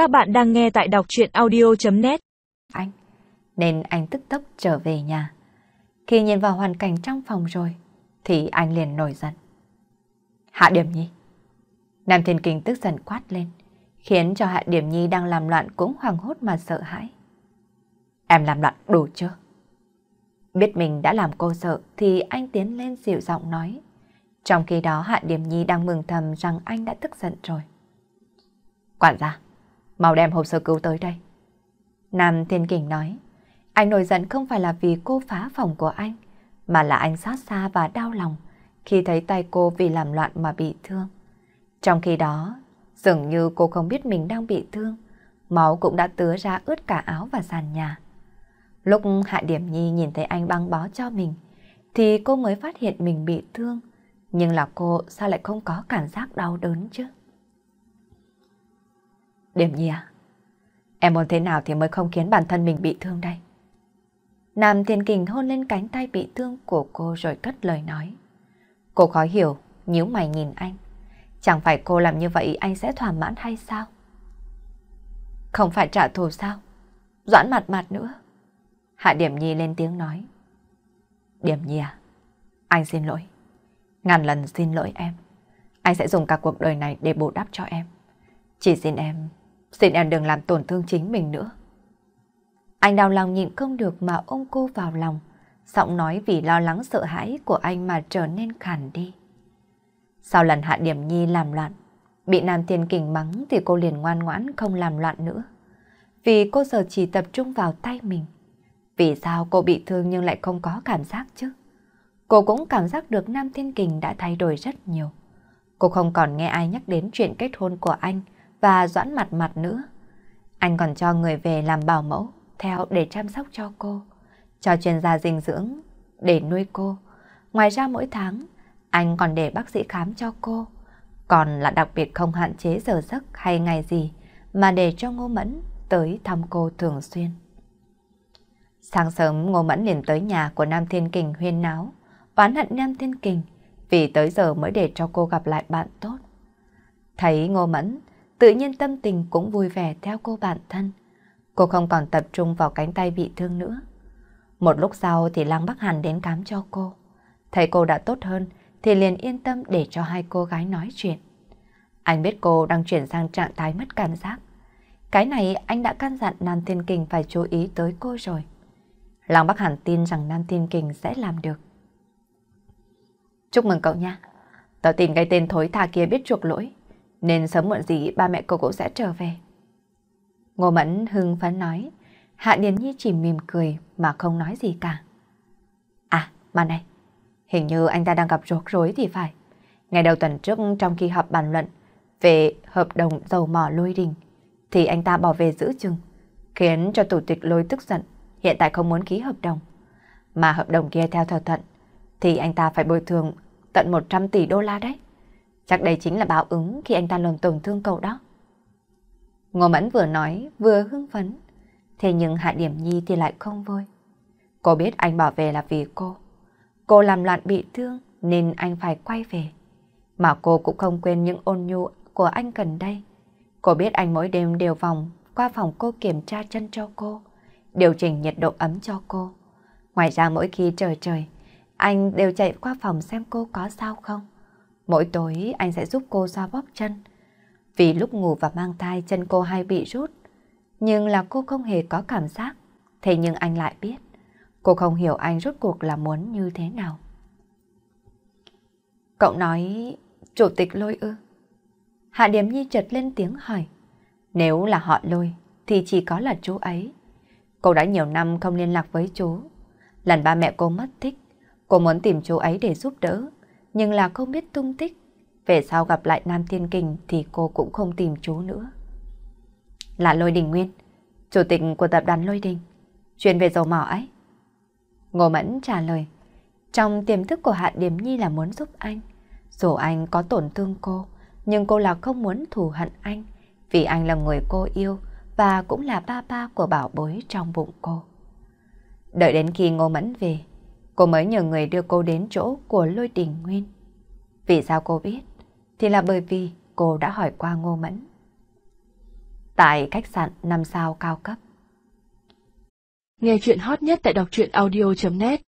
Các bạn đang nghe tại đọc chuyện audio.net Anh, nên anh tức tốc trở về nhà. Khi nhìn vào hoàn cảnh trong phòng rồi, thì anh liền nổi giận. Hạ Điểm Nhi. Nam Thiên Kinh tức giận quát lên, khiến cho Hạ Điểm Nhi đang làm loạn cũng hoảng hốt mà sợ hãi. Em làm loạn đủ chưa? Biết mình đã làm cô sợ thì anh tiến lên dịu giọng nói. Trong khi đó Hạ Điểm Nhi đang mừng thầm rằng anh đã tức giận rồi. Quản gia, mau đem hộp sơ cứu tới đây. Nam Thiên Kình nói, anh nổi giận không phải là vì cô phá phòng của anh, mà là anh xót xa và đau lòng khi thấy tay cô vì làm loạn mà bị thương. Trong khi đó, dường như cô không biết mình đang bị thương, máu cũng đã tứa ra ướt cả áo và sàn nhà. Lúc Hạ Điểm Nhi nhìn thấy anh băng bó cho mình, thì cô mới phát hiện mình bị thương. Nhưng là cô sao lại không có cảm giác đau đớn chứ? Điểm Nhi à? Em muốn thế nào thì mới không khiến bản thân mình bị thương đây? Nam Thiên Kình hôn lên cánh tay bị thương của cô rồi cất lời nói. Cô khó hiểu, nhíu mày nhìn anh. Chẳng phải cô làm như vậy anh sẽ thỏa mãn hay sao? Không phải trả thù sao? Doãn mặt mặt nữa. Hạ Điểm Nhi lên tiếng nói. Điểm Nhi à? Anh xin lỗi. Ngàn lần xin lỗi em. Anh sẽ dùng cả cuộc đời này để bù đắp cho em. Chỉ xin em, xin em đừng làm tổn thương chính mình nữa. Anh đau lòng nhịn không được mà ôm cô vào lòng. Giọng nói vì lo lắng sợ hãi của anh mà trở nên khàn đi. Sau lần Hạ Điểm Nhi làm loạn, bị Nam Thiên Kình mắng thì cô liền ngoan ngoãn không làm loạn nữa. Vì cô giờ chỉ tập trung vào tay mình. Vì sao cô bị thương nhưng lại không có cảm giác chứ? Cô cũng cảm giác được Nam Thiên Kình đã thay đổi rất nhiều. Cô không còn nghe ai nhắc đến chuyện kết hôn của anh và doãn mặt mặt nữa. Anh còn cho người về làm bảo mẫu, theo để chăm sóc cho cô, cho chuyên gia dinh dưỡng để nuôi cô. Ngoài ra mỗi tháng, anh còn để bác sĩ khám cho cô. Còn là đặc biệt không hạn chế giờ giấc hay ngày gì mà để cho Ngô Mẫn tới thăm cô thường xuyên. Sáng sớm Ngô Mẫn liền tới nhà của Nam Thiên Kình huyên náo, oán hận Nam Thiên Kình vì tới giờ mới để cho cô gặp lại bạn tốt. Thấy Ngô Mẫn, tự nhiên tâm tình cũng vui vẻ theo cô bạn thân. Cô không còn tập trung vào cánh tay bị thương nữa. Một lúc sau thì Lăng Bắc Hàn đến cám cho cô. Thấy cô đã tốt hơn thì liền yên tâm để cho hai cô gái nói chuyện. Anh biết cô đang chuyển sang trạng thái mất cảm giác. Cái này anh đã căn dặn Nam Thiên Kình phải chú ý tới cô rồi. Lăng Bắc Hàn tin rằng Nam Thiên Kình sẽ làm được. Chúc mừng cậu nha. Tớ tin cái tên thối tha kia biết chuộc lỗi, nên sớm muộn gì ba mẹ cậu cũng sẽ trở về. Ngô Mẫn hưng phấn nói, Hạ Điền Nhi chỉ mỉm cười mà không nói gì cả. À, mà này, hình như anh ta đang gặp rốt rối thì phải. Ngày đầu tuần trước trong khi họp bàn luận về hợp đồng dầu mỏ lôi đình, thì anh ta bỏ về giữ chừng, khiến cho chủ tịch lôi tức giận, hiện tại không muốn ký hợp đồng. Mà hợp đồng kia theo thỏa thuận, thì anh ta phải bồi thường tận 100 tỷ đô la đấy. Chắc đây chính là báo ứng khi anh ta làm tổn thương cậu đó. Ngô Mẫn vừa nói vừa hưng phấn, thế nhưng Hạ Điểm Nhi thì lại không vui. Cô biết anh bảo về là vì cô. Cô làm loạn bị thương nên anh phải quay về. Mà cô cũng không quên những ôn nhu của anh gần đây. Cô biết anh mỗi đêm đều vòng qua phòng cô kiểm tra chân cho cô, điều chỉnh nhiệt độ ấm cho cô. Ngoài ra mỗi khi trời trời, anh đều chạy qua phòng xem cô có sao không. Mỗi tối anh sẽ giúp cô xoa bóp chân. Vì lúc ngủ và mang thai chân cô hay bị rút. Nhưng là cô không hề có cảm giác. Thế nhưng anh lại biết. Cô không hiểu anh rốt cuộc là muốn như thế nào. Cậu nói chủ tịch lôi ư? Hạ Điểm Nhi chợt lên tiếng hỏi. Nếu là họ lôi thì chỉ có là chú ấy. Cô đã nhiều năm không liên lạc với chú. Lần ba mẹ cô mất tích, cô muốn tìm chú ấy để giúp đỡ, nhưng là không biết tung tích. Về sau gặp lại Nam Thiên Kình thì cô cũng không tìm chú nữa. Là Lôi Đình Nguyên, chủ tịch của tập đoàn Lôi Đình, chuyên về dầu mỏ ấy. Ngô Mẫn trả lời, trong tiềm thức của Hạ điểm Nhi là muốn giúp anh. Dù anh có tổn thương cô, nhưng cô là không muốn thù hận anh, vì anh là người cô yêu và cũng là ba ba của bảo bối trong bụng cô. Đợi đến khi Ngô Mẫn về, cô mới nhờ người đưa cô đến chỗ của Lôi Đình Nguyên. Vì sao cô biết? Thì là bởi vì cô đã hỏi qua Ngô Mẫn. tại khách sạn 5 sao cao cấp. Nghe chuyện hot nhất tại đọc truyện audio.net